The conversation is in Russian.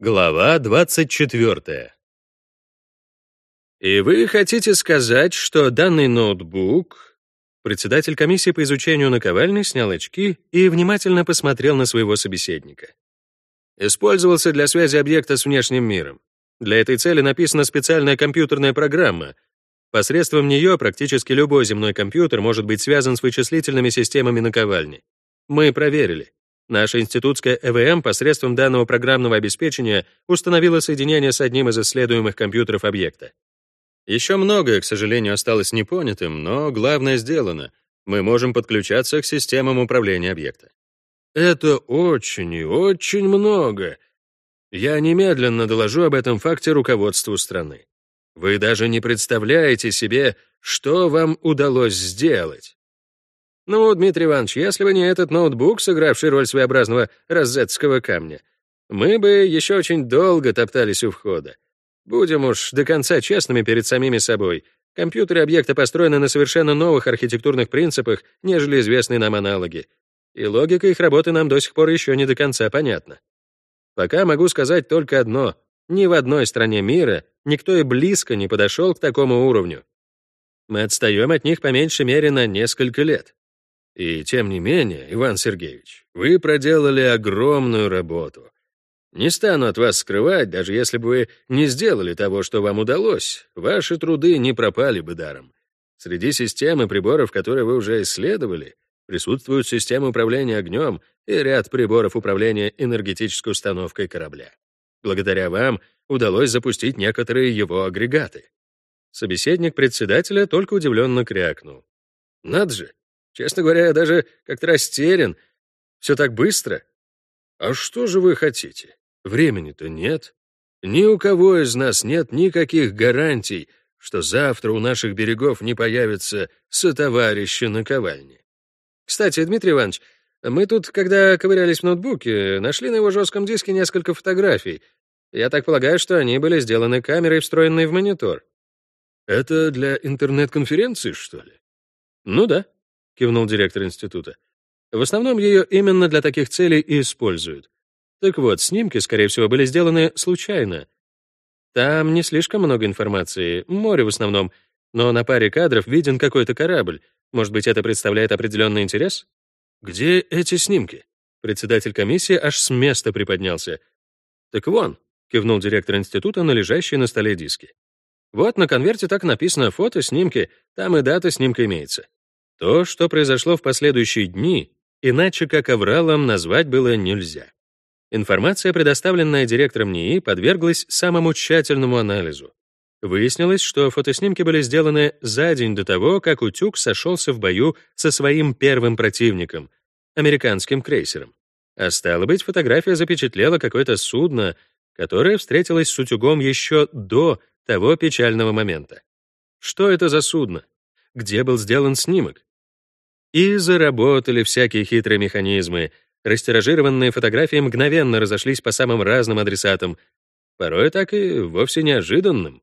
Глава 24. И вы хотите сказать, что данный ноутбук... Председатель комиссии по изучению наковальни снял очки и внимательно посмотрел на своего собеседника. Использовался для связи объекта с внешним миром. Для этой цели написана специальная компьютерная программа. Посредством нее практически любой земной компьютер может быть связан с вычислительными системами наковальни. Мы проверили. Наша институтская ЭВМ посредством данного программного обеспечения установила соединение с одним из исследуемых компьютеров объекта. Еще многое, к сожалению, осталось непонятым, но главное сделано. Мы можем подключаться к системам управления объекта. Это очень и очень много. Я немедленно доложу об этом факте руководству страны. Вы даже не представляете себе, что вам удалось сделать. Ну, Дмитрий Иванович, если бы не этот ноутбук, сыгравший роль своеобразного розетского камня, мы бы еще очень долго топтались у входа. Будем уж до конца честными перед самими собой. Компьютеры объекта построены на совершенно новых архитектурных принципах, нежели известные нам аналоги. И логика их работы нам до сих пор еще не до конца понятна. Пока могу сказать только одно. Ни в одной стране мира никто и близко не подошел к такому уровню. Мы отстаем от них по меньшей мере на несколько лет. И тем не менее, Иван Сергеевич, вы проделали огромную работу. Не стану от вас скрывать, даже если бы вы не сделали того, что вам удалось, ваши труды не пропали бы даром. Среди систем и приборов, которые вы уже исследовали, присутствуют системы управления огнем и ряд приборов управления энергетической установкой корабля. Благодаря вам удалось запустить некоторые его агрегаты. Собеседник председателя только удивленно крякнул. Над же, Честно говоря, я даже как-то растерян. Все так быстро. А что же вы хотите? Времени-то нет. Ни у кого из нас нет никаких гарантий, что завтра у наших берегов не появится сотоварищи наковальни. Кстати, Дмитрий Иванович, мы тут, когда ковырялись в ноутбуке, нашли на его жестком диске несколько фотографий. Я так полагаю, что они были сделаны камерой, встроенной в монитор. Это для интернет-конференции, что ли? Ну да кивнул директор института. В основном ее именно для таких целей и используют. Так вот, снимки, скорее всего, были сделаны случайно. Там не слишком много информации, море в основном, но на паре кадров виден какой-то корабль. Может быть, это представляет определенный интерес? Где эти снимки? Председатель комиссии аж с места приподнялся. Так вон, кивнул директор института на лежащие на столе диски. Вот на конверте так написано фото, снимки, там и дата снимка имеется. То, что произошло в последующие дни, иначе как авралом назвать было нельзя. Информация, предоставленная директором НИИ, подверглась самому тщательному анализу. Выяснилось, что фотоснимки были сделаны за день до того, как утюг сошелся в бою со своим первым противником — американским крейсером. А стало быть, фотография запечатлела какое-то судно, которое встретилось с утюгом еще до того печального момента. Что это за судно? Где был сделан снимок? И заработали всякие хитрые механизмы. Растиражированные фотографии мгновенно разошлись по самым разным адресатам, порой так и вовсе неожиданным.